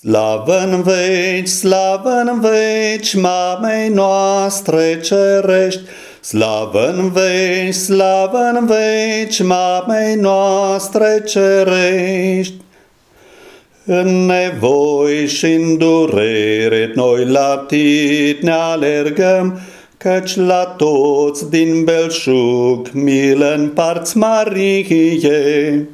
Slavă în veci, slavă în veci, mamei noastre cerești, Slavă în veci, slavă în veci, mamei noastre cerești. În nevoi și în durere noi la tine ne alergăm, Căci la toți din belșug milă în parți Marie.